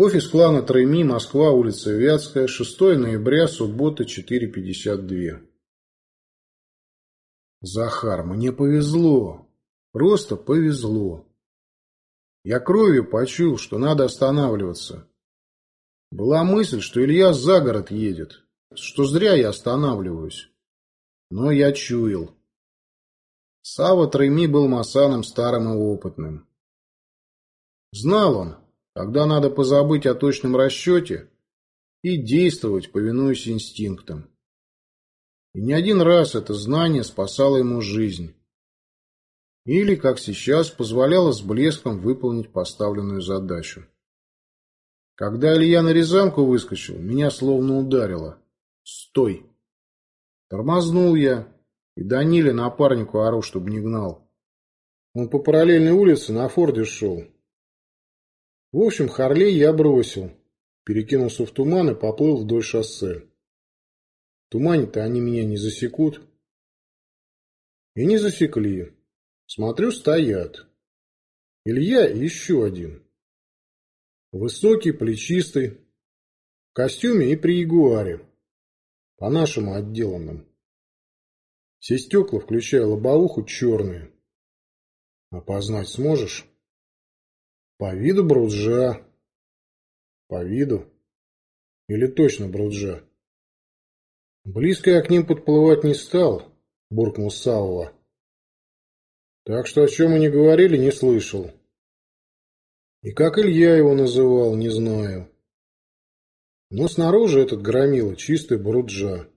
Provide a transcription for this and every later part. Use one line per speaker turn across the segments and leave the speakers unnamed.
Офис клана Тройми, Москва, улица Вятская, 6 ноября, суббота, 4.52. Захар, мне повезло. Просто повезло. Я кровью почуял, что надо останавливаться. Была мысль, что Илья за город едет, что зря я останавливаюсь. Но я чуял. Сава Тройми был масаном старым и опытным. Знал он, когда надо позабыть о точном расчете и действовать, повинуясь инстинктам. И не один раз это знание спасало ему жизнь. Или, как сейчас, позволяло с блеском выполнить поставленную задачу. Когда Илья на Рязанку выскочил, меня словно ударило. «Стой!» Тормознул я, и Даниле напарнику ору, чтобы не гнал. Он по параллельной улице на Форде шел, в общем, Харлей я бросил, перекинулся в туман и поплыл вдоль шоссе. В тумане-то они меня не засекут. И не засекли. Смотрю, стоят. Илья и еще один. Высокий, плечистый, в костюме и при ягуаре. По-нашему отделанном. Все стекла, включая лобовуху, черные. Опознать сможешь? По виду Бруджа. По виду? Или точно Бруджа? Близко я к ним подплывать не стал, буркнул Савва. Так что о чем мы не говорили, не слышал. И как Илья его называл, не знаю. Но снаружи этот громила чистый Бруджа.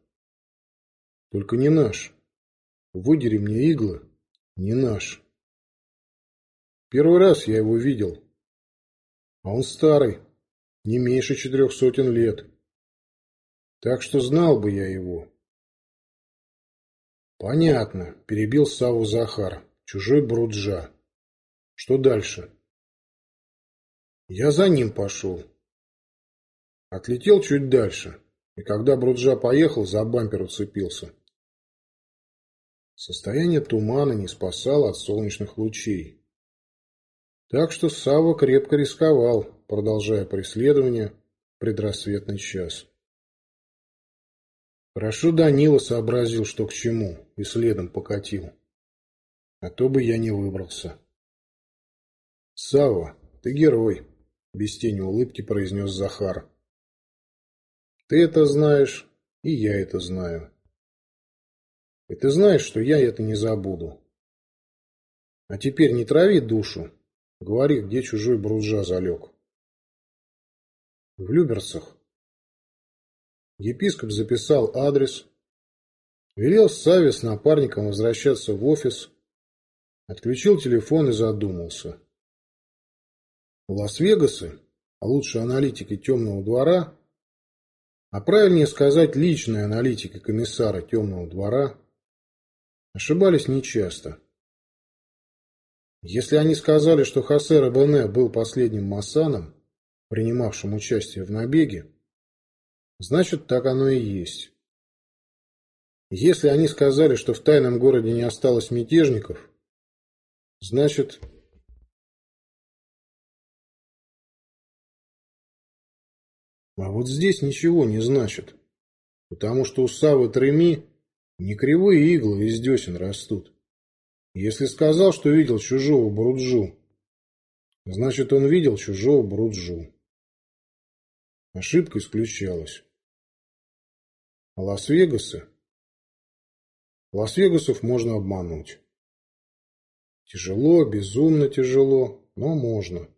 Только не наш. Выдери мне иглы, не наш. Первый раз я его видел. А он старый, не меньше четырех сотен лет. Так что знал бы я его. Понятно, перебил Саву Захар, чужой Бруджа. Что дальше? Я за ним пошел. Отлетел чуть дальше, и когда Бруджа поехал, за бампер уцепился. Состояние тумана не спасало от солнечных лучей. Так что Савва крепко рисковал, продолжая преследование в предрассветный час. Хорошо Данила сообразил, что к чему, и следом покатил. А то бы я не выбрался. Савва, ты герой, без тени улыбки произнес Захар. Ты это знаешь, и я это знаю. И ты знаешь, что я это не забуду. А теперь не трави душу, Говори, где чужой Бруджа залег. В Люберцах. Епископ записал адрес, велел Саве с напарником возвращаться в офис, отключил телефон и задумался. Лас-Вегасы, а лучше аналитики темного двора, а правильнее сказать личные аналитики комиссара темного двора, ошибались нечасто. Если они сказали, что Хосе Рабене был последним массаном, принимавшим участие в набеге, значит, так оно и есть. Если они сказали, что в тайном городе не осталось мятежников, значит... А вот здесь ничего не значит, потому что у Савы Треми не кривые иглы из десен растут. Если сказал, что видел чужого Бруджу, значит, он видел чужого Бруджу. Ошибка исключалась. А Лас-Вегасы? Лас-Вегасов можно обмануть. Тяжело, безумно тяжело, но можно.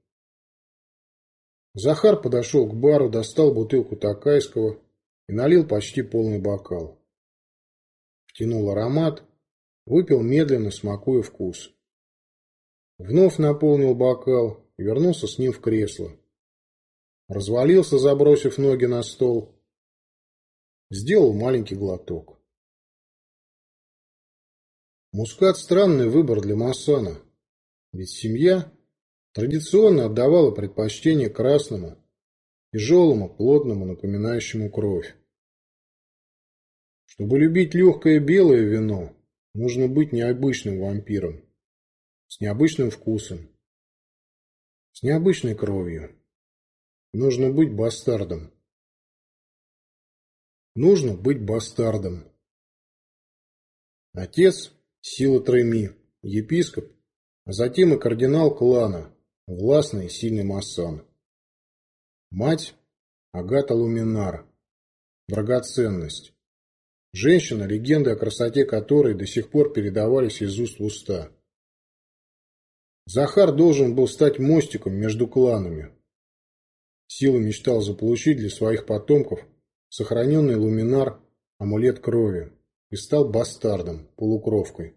Захар подошел к бару, достал бутылку Такайского и налил почти полный бокал. Втянул аромат Выпил медленно, смакуя вкус. Вновь наполнил бокал и вернулся с ним в кресло. Развалился, забросив ноги на стол. Сделал маленький глоток. Мускат – странный выбор для Массана. Ведь семья традиционно отдавала предпочтение красному, тяжелому, плотному, напоминающему кровь. Чтобы любить легкое белое вино, Нужно быть необычным вампиром, с необычным вкусом, с необычной кровью. Нужно быть бастардом. Нужно быть бастардом. Отец – сила Треми, епископ, а затем и кардинал клана, властный и сильный Массан. Мать – Агата Луминар, драгоценность. Женщина, легенды о красоте которой до сих пор передавались из уст в уста. Захар должен был стать мостиком между кланами. Сила мечтал заполучить для своих потомков сохраненный луминар амулет крови и стал бастардом, полукровкой.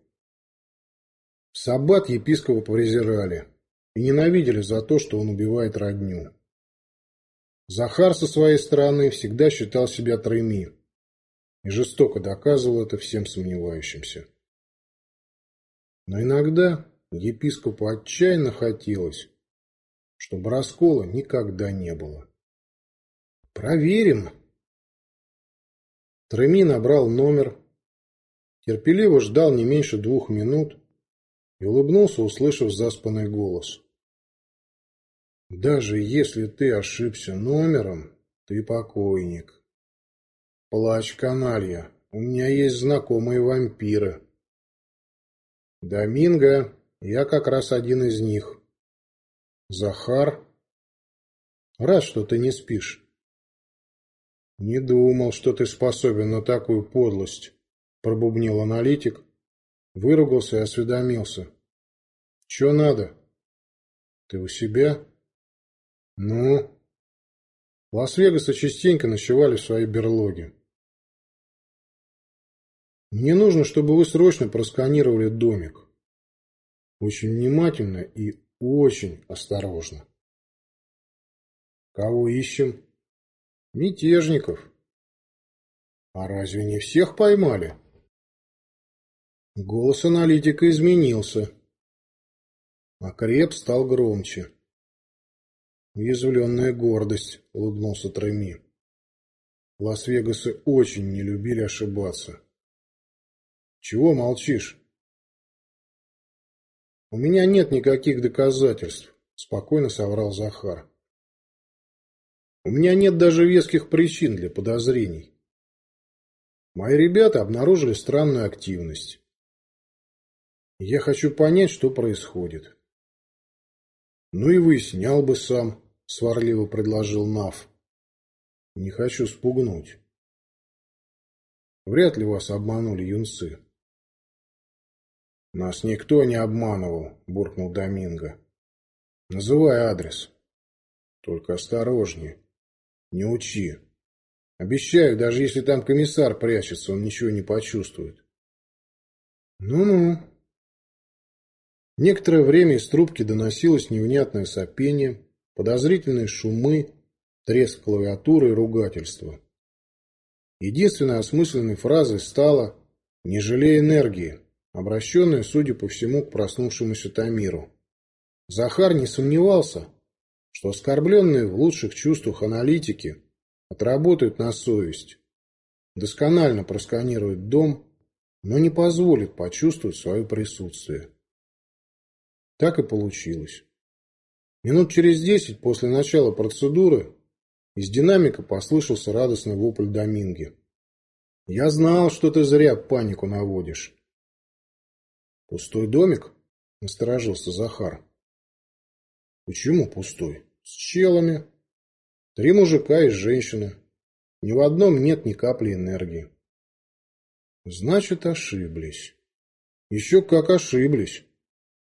Саббат епископа презирали и ненавидели за то, что он убивает родню. Захар со своей стороны всегда считал себя тройми и жестоко доказывал это всем сомневающимся. Но иногда епископу отчаянно хотелось, чтобы раскола никогда не было. «Проверим!» Треми набрал номер, терпеливо ждал не меньше двух минут и улыбнулся, услышав заспанный голос. «Даже если ты ошибся номером, ты покойник. Плачь, каналья, у меня есть знакомые вампиры». «Доминго, я как раз один из них». «Захар?» «Рад, что ты не спишь». «Не думал, что ты способен на такую подлость», — пробубнил аналитик, выругался и осведомился. «Че надо?» «Ты у себя?» «Ну?» Лас-Вегаса частенько ночевали в своей берлоге. «Мне нужно, чтобы вы срочно просканировали домик. Очень внимательно и очень осторожно». «Кого ищем?» Мятежников. А разве не всех поймали? Голос аналитика изменился. А креп стал громче. Уязвленная гордость, улыбнулся Треми. Лас-Вегасы очень не любили ошибаться. Чего молчишь? У меня нет никаких доказательств, спокойно соврал Захар. У меня нет даже веских причин для подозрений. Мои ребята обнаружили странную активность. Я хочу понять, что происходит. Ну и выяснял бы сам, сварливо предложил Нав. Не хочу спугнуть. Вряд ли вас обманули юнцы. Нас никто не обманывал, буркнул Доминго. Называй адрес. Только осторожнее. Не учи. Обещаю, даже если там комиссар прячется, он ничего не почувствует. Ну-ну. Некоторое время из трубки доносилось невнятное сопение, подозрительные шумы, треск клавиатуры и ругательства. Единственной осмысленной фразой стала «не жалей энергии», обращенная, судя по всему, к проснувшемуся Тамиру. Захар не сомневался, что оскорбленные в лучших чувствах аналитики отработают на совесть, досконально просканируют дом, но не позволят почувствовать свое присутствие. Так и получилось. Минут через десять после начала процедуры из динамика послышался радостный вопль Доминги. «Я знал, что ты зря панику наводишь». «Пустой домик?» – насторожился Захар. «Почему пустой?» С челами. Три мужика и женщина. Ни в одном нет ни капли энергии. Значит, ошиблись. Еще как ошиблись.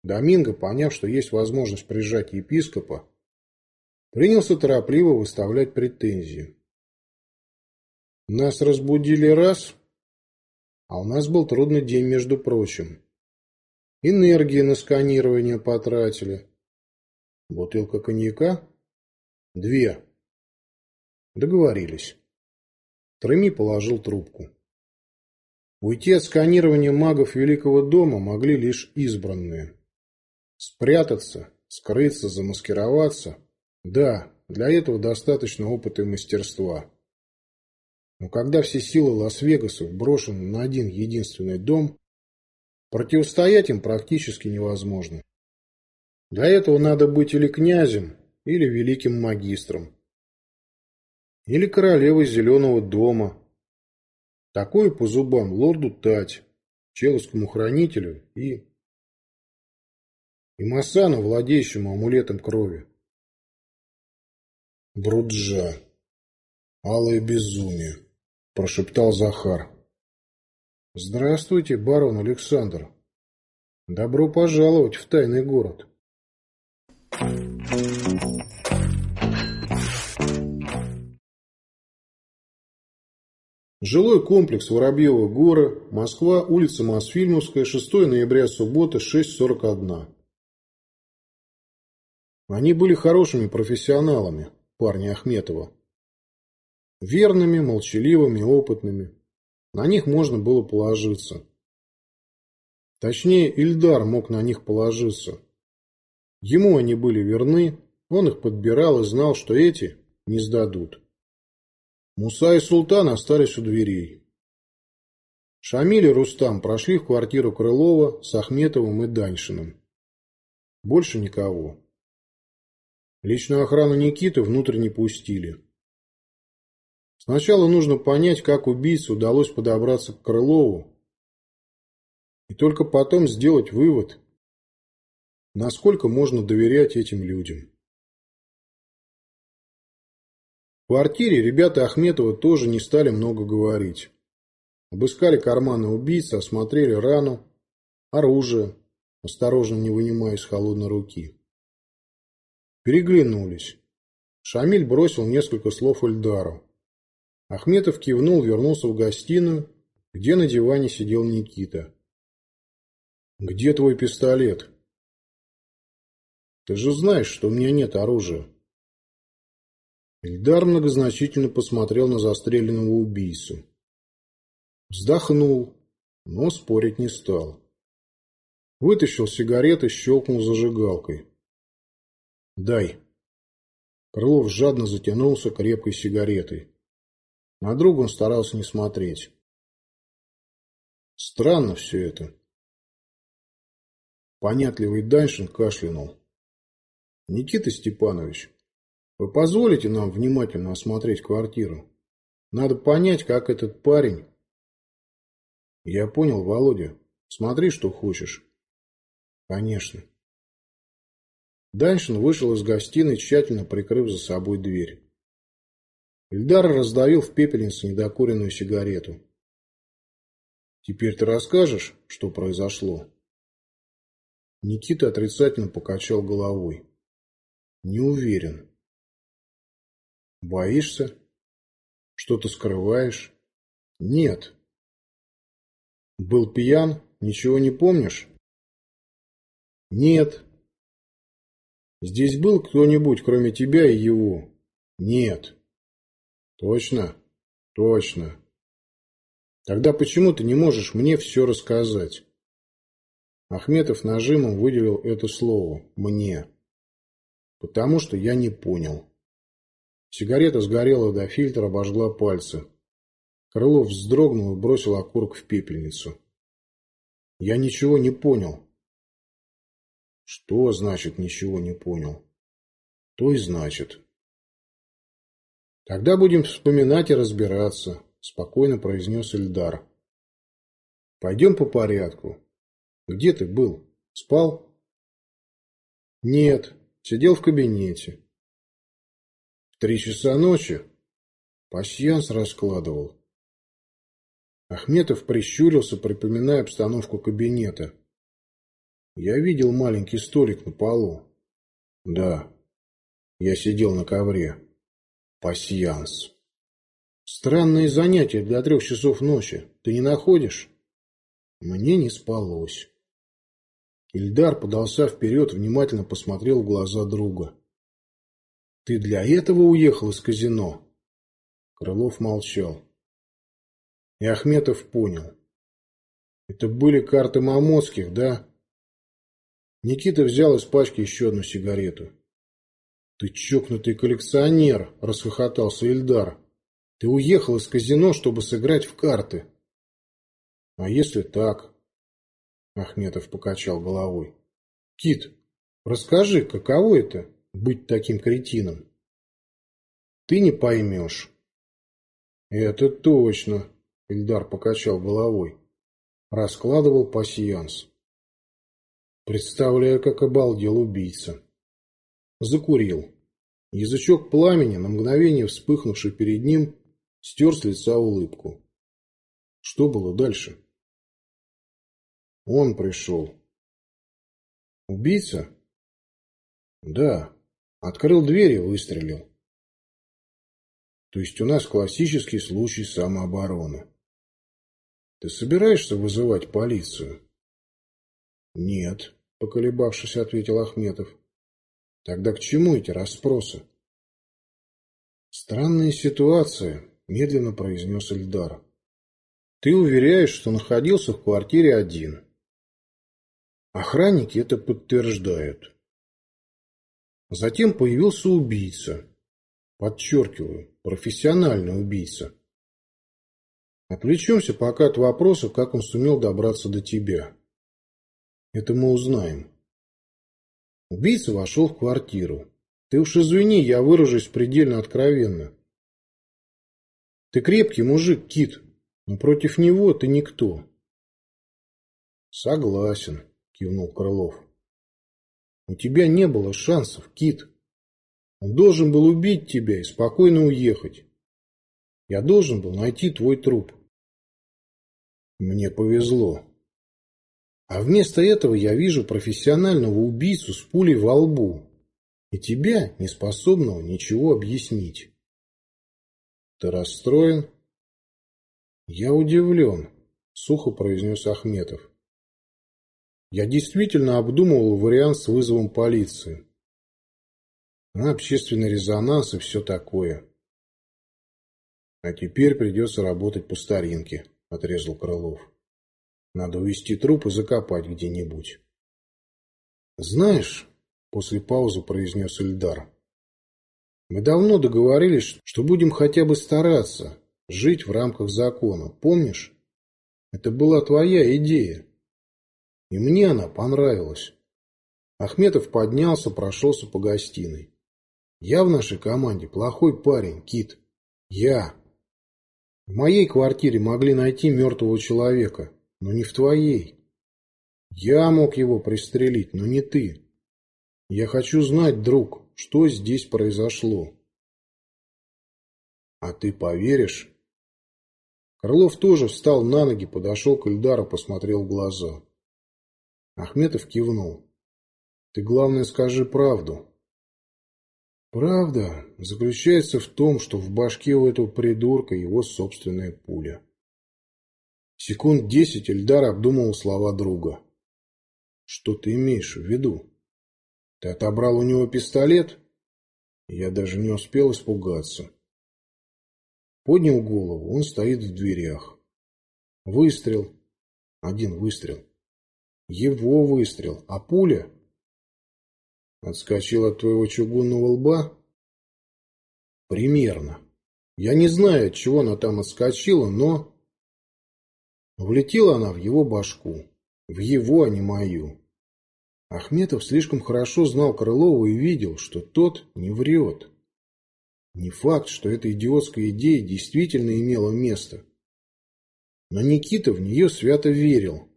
Доминго, поняв, что есть возможность прижать епископа, принялся торопливо выставлять претензии. Нас разбудили раз, а у нас был трудный день, между прочим. Энергии на сканирование потратили. Бутылка коньяка? Две. Договорились. Треми положил трубку. Уйти от сканирования магов Великого дома могли лишь избранные. Спрятаться, скрыться, замаскироваться. Да, для этого достаточно опыта и мастерства. Но когда все силы Лас-Вегаса брошены на один единственный дом, противостоять им практически невозможно. Для этого надо быть или князем, или великим магистром, Или королева зеленого дома. Такое по зубам лорду Тать, человскому хранителю и... и Масану, владеющему амулетом крови. Бруджа. Алое безумие, прошептал Захар. Здравствуйте, барон Александр. Добро пожаловать в тайный город. Жилой комплекс Воробьевы горы, Москва, улица Мосфильмовская, 6 ноября, суббота, 6.41. Они были хорошими профессионалами, парни Ахметова. Верными, молчаливыми, опытными. На них можно было положиться. Точнее, Ильдар мог на них положиться. Ему они были верны, он их подбирал и знал, что эти не сдадут. Муса и Султан остались у дверей. Шамиль и Рустам прошли в квартиру Крылова с Ахметовым и Даньшиным. Больше никого. Личную охрану Никиты внутрь не пустили. Сначала нужно понять, как убийце удалось подобраться к Крылову, и только потом сделать вывод, насколько можно доверять этим людям. В квартире ребята Ахметова тоже не стали много говорить. Обыскали карманы убийцы, осмотрели рану, оружие, осторожно не вынимая из холодной руки. Переглянулись. Шамиль бросил несколько слов Эльдару. Ахметов кивнул, вернулся в гостиную, где на диване сидел Никита. «Где твой пистолет?» «Ты же знаешь, что у меня нет оружия». Ильдар многозначительно посмотрел на застреленного убийцу. Вздохнул, но спорить не стал. Вытащил сигареты, щелкнул зажигалкой. «Дай». Крылов жадно затянулся крепкой сигаретой. На друга он старался не смотреть. Странно все это. Понятливый Даньшин кашлянул. Никита Степанович, вы позволите нам внимательно осмотреть квартиру? Надо понять, как этот парень... Я понял, Володя. Смотри, что хочешь. Конечно. Даньшин вышел из гостиной, тщательно прикрыв за собой дверь. Ильдар раздавил в пепельницу недокуренную сигарету. «Теперь ты расскажешь, что произошло?» Никита отрицательно покачал головой. «Не уверен». Боишься? Что-то скрываешь? Нет. Был пьян? Ничего не помнишь? Нет. Здесь был кто-нибудь, кроме тебя и его? Нет. Точно? Точно. Тогда почему ты не можешь мне все рассказать? Ахметов нажимом выделил это слово «мне». Потому что я не понял. Сигарета сгорела до фильтра, обожгла пальцы. Крылов вздрогнул и бросил окурок в пепельницу. Я ничего не понял. Что значит ничего не понял? То и значит. Тогда будем вспоминать и разбираться, спокойно произнес Эльдар. Пойдем по порядку. Где ты был? Спал? Нет, сидел в кабинете. Три часа ночи. Пасьянс раскладывал. Ахметов прищурился, припоминая обстановку кабинета. Я видел маленький столик на полу. Да, я сидел на ковре. Пасьянс. Странные занятия для трех часов ночи. Ты не находишь? Мне не спалось. Ильдар подался вперед, внимательно посмотрел в глаза друга. Ты для этого уехал из казино? Крылов молчал. И Ахметов понял. Это были карты Мамоцких, да? Никита взял из пачки еще одну сигарету. «Ты чокнутый коллекционер!» – расхохотался Ильдар. «Ты уехал из казино, чтобы сыграть в карты». «А если так?» – Ахметов покачал головой. «Кит, расскажи, каково это быть таким кретином. Ты не поймешь. Это точно, Ильдар покачал головой. Раскладывал пасьянс. Представляю, как обалдел убийца. Закурил. Язычок пламени, на мгновение вспыхнувший перед ним, стер с лица улыбку. Что было дальше? Он пришел. Убийца? Да. Открыл дверь и выстрелил. То есть у нас классический случай самообороны. Ты собираешься вызывать полицию? Нет, поколебавшись, ответил Ахметов. Тогда к чему эти расспросы? Странная ситуация, медленно произнес Эльдар. Ты уверяешь, что находился в квартире один. Охранники это подтверждают. Затем появился убийца. Подчеркиваю, профессиональный убийца. Отвлечемся пока от вопроса, как он сумел добраться до тебя. Это мы узнаем. Убийца вошел в квартиру. Ты уж извини, я выражусь предельно откровенно. Ты крепкий мужик, Кит, но против него ты никто. Согласен, кивнул Крылов. У тебя не было шансов, Кит. Он должен был убить тебя и спокойно уехать. Я должен был найти твой труп. Мне повезло. А вместо этого я вижу профессионального убийцу с пулей во лбу и тебя, не способного ничего объяснить. Ты расстроен? Я удивлен, сухо произнес Ахметов. Я действительно обдумывал вариант с вызовом полиции. На общественный резонанс и все такое. А теперь придется работать по старинке, отрезал Крылов. Надо увезти труп и закопать где-нибудь. Знаешь, после паузы произнес Ильдар, мы давно договорились, что будем хотя бы стараться жить в рамках закона, помнишь? Это была твоя идея. И мне она понравилась. Ахметов поднялся, прошелся по гостиной. Я в нашей команде плохой парень, Кит. Я. В моей квартире могли найти мертвого человека но не в твоей. Я мог его пристрелить, но не ты. Я хочу знать, друг, что здесь произошло. А ты поверишь? Крылов тоже встал на ноги, подошел к Ильдару, посмотрел в глаза. Ахметов кивнул. Ты, главное, скажи правду. Правда заключается в том, что в башке у этого придурка его собственная пуля. Секунд десять Эльдар обдумывал слова друга. «Что ты имеешь в виду? Ты отобрал у него пистолет?» Я даже не успел испугаться. Поднял голову, он стоит в дверях. Выстрел. Один выстрел. Его выстрел. А пуля? Отскочила от твоего чугунного лба? Примерно. Я не знаю, от чего она там отскочила, но... Влетела она в его башку. В его, а не мою. Ахметов слишком хорошо знал Крылова и видел, что тот не врет. Не факт, что эта идиотская идея действительно имела место. Но Никита в нее свято верил,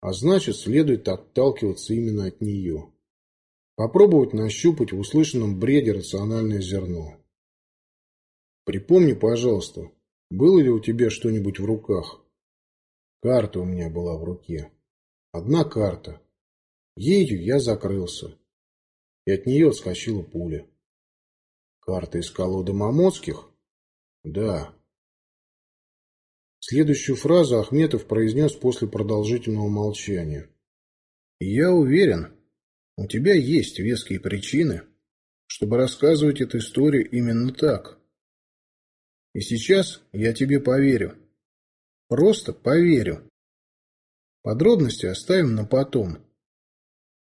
а значит, следует отталкиваться именно от нее. Попробовать нащупать в услышанном бреде рациональное зерно. Припомни, пожалуйста, было ли у тебя что-нибудь в руках? Карта у меня была в руке. Одна карта. Ею я закрылся. И от нее отскочила пуля. Карта из колоды Мамоцких? Да. Следующую фразу Ахметов произнес после продолжительного молчания. Я уверен, у тебя есть веские причины, чтобы рассказывать эту историю именно так. И сейчас я тебе поверю. Просто поверю. Подробности оставим на потом.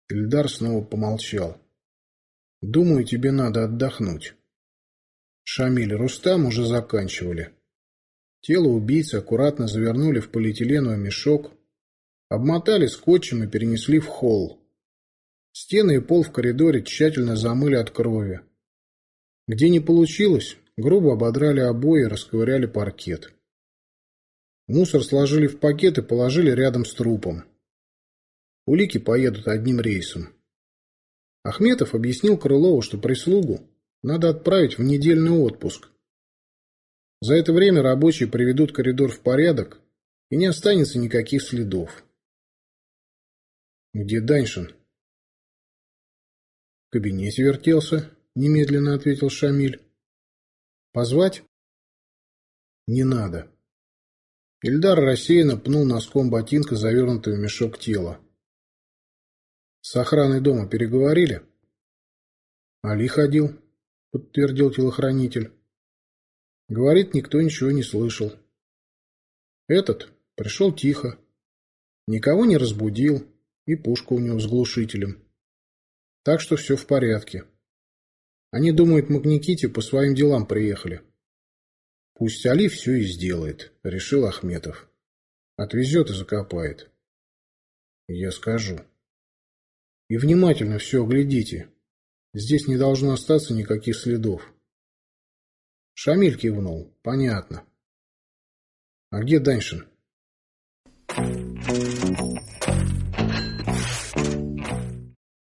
Ильдар снова помолчал. Думаю, тебе надо отдохнуть. Шамиль и Рустам уже заканчивали. Тело убийцы аккуратно завернули в полиэтиленовый мешок, обмотали скотчем и перенесли в холл. Стены и пол в коридоре тщательно замыли от крови. Где не получилось, грубо ободрали обои и расковыряли паркет. Мусор сложили в пакет и положили рядом с трупом. Улики поедут одним рейсом. Ахметов объяснил Крылову, что прислугу надо отправить в недельный отпуск. За это время рабочие приведут коридор в порядок, и не останется никаких следов. «Где Даньшин?» «В кабинете вертелся», — немедленно ответил Шамиль. «Позвать?» «Не надо». Ильдар рассеянно пнул носком ботинка, завернутый в мешок тела. «С охраной дома переговорили?» «Али ходил», — подтвердил телохранитель. «Говорит, никто ничего не слышал». «Этот пришел тихо, никого не разбудил, и пушка у него с глушителем. Так что все в порядке. Они думают, мы к Никите по своим делам приехали». «Пусть Али все и сделает», — решил Ахметов. «Отвезет и закопает». «Я скажу». И внимательно все оглядите. Здесь не должно остаться никаких следов. Шамиль кивнул. Понятно. А где Даньшин?